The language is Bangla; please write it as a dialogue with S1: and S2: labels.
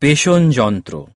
S1: পেষণ যন্ত্র।